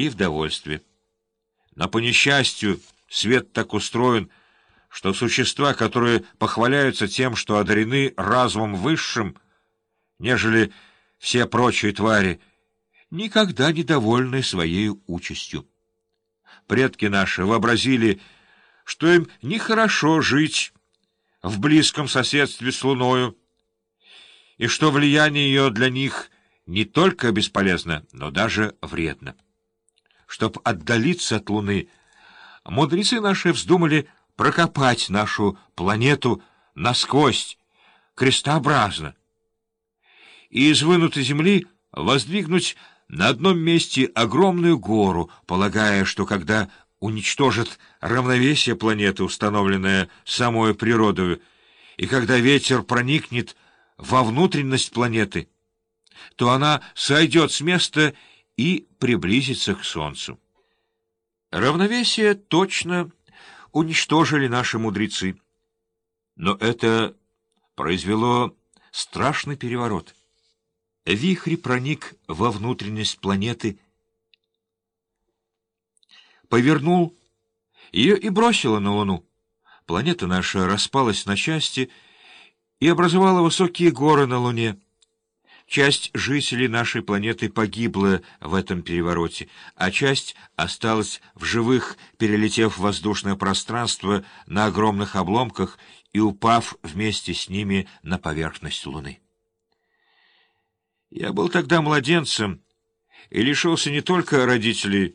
и в довольстве. Но, по несчастью, свет так устроен, что существа, которые похваляются тем, что одарены разумом высшим, нежели все прочие твари, никогда не довольны своей участью. Предки наши вообразили, что им нехорошо жить в близком соседстве с Луною, и что влияние ее для них не только бесполезно, но даже вредно. Чтоб отдалиться от Луны, мудрецы наши вздумали прокопать нашу планету насквозь, крестообразно, и из вынутой земли воздвигнуть на одном месте огромную гору, полагая, что когда уничтожит равновесие планеты, установленное самой природой, и когда ветер проникнет во внутренность планеты, то она сойдет с места и приблизится к Солнцу. Равновесие точно уничтожили наши мудрецы, но это произвело страшный переворот — Вихрь проник во внутренность планеты, повернул ее и бросило на Луну. Планета наша распалась на части и образовала высокие горы на Луне. Часть жителей нашей планеты погибла в этом перевороте, а часть осталась в живых, перелетев в воздушное пространство на огромных обломках и упав вместе с ними на поверхность Луны. Я был тогда младенцем и лишился не только родителей,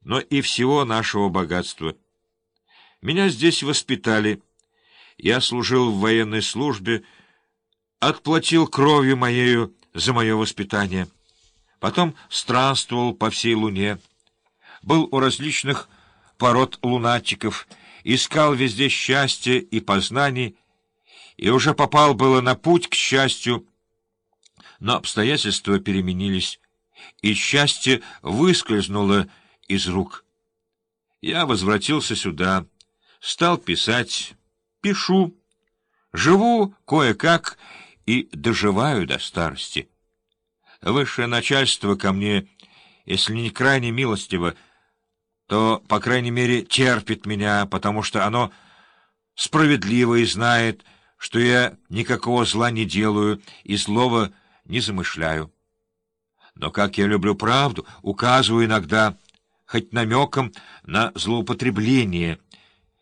но и всего нашего богатства. Меня здесь воспитали. Я служил в военной службе, отплатил кровью моею за мое воспитание. Потом странствовал по всей Луне, был у различных пород лунатиков, искал везде счастья и познаний, и уже попал было на путь к счастью, но обстоятельства переменились, и счастье выскользнуло из рук. Я возвратился сюда, стал писать, пишу, живу кое-как и доживаю до старости. Высшее начальство ко мне, если не крайне милостиво, то, по крайней мере, терпит меня, потому что оно справедливо и знает, что я никакого зла не делаю и злого не замышляю. Но как я люблю правду, указываю иногда, хоть намеком, на злоупотребление,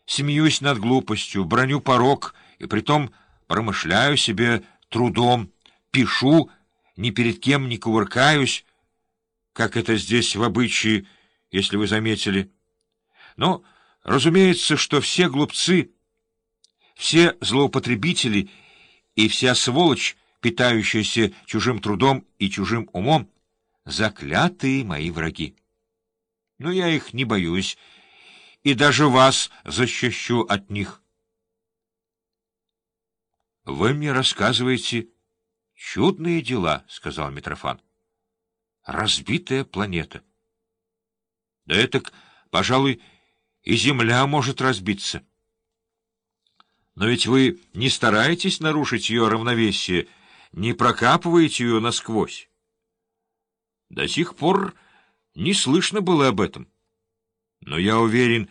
смеюсь над глупостью, броню порог и притом промышляю себе трудом, пишу, ни перед кем не кувыркаюсь, как это здесь в обычае, если вы заметили. Но, разумеется, что все глупцы, все злоупотребители и вся сволочь питающиеся чужим трудом и чужим умом, заклятые мои враги. Но я их не боюсь, и даже вас защищу от них. — Вы мне рассказываете чудные дела, — сказал Митрофан. — Разбитая планета. Да это, пожалуй, и Земля может разбиться. Но ведь вы не стараетесь нарушить ее равновесие, — не прокапываете ее насквозь. До сих пор не слышно было об этом. Но я уверен,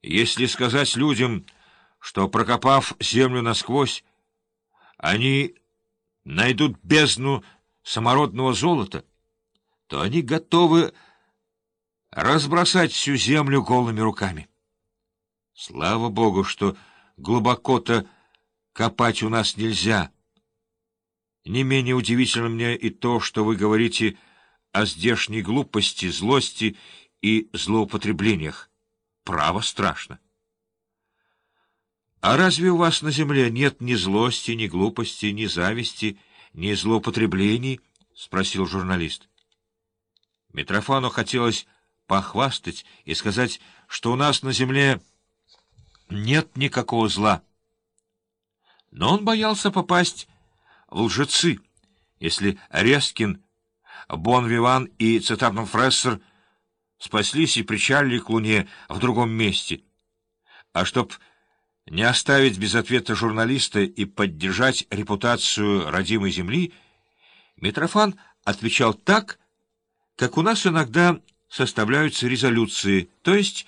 если сказать людям, что, прокопав землю насквозь, они найдут бездну самородного золота, то они готовы разбросать всю землю голыми руками. Слава Богу, что глубоко-то копать у нас нельзя — не менее удивительно мне и то, что вы говорите о здешней глупости, злости и злоупотреблениях. Право страшно. А разве у вас на земле нет ни злости, ни глупости, ни зависти, ни злоупотреблений? — спросил журналист. Митрофану хотелось похвастать и сказать, что у нас на земле нет никакого зла. Но он боялся попасть в лжецы, если Резкин, Бон-Виван и Цитарном-Фрессер спаслись и причалили к Луне в другом месте. А чтоб не оставить без ответа журналиста и поддержать репутацию родимой земли, Митрофан отвечал так, как у нас иногда составляются резолюции, то есть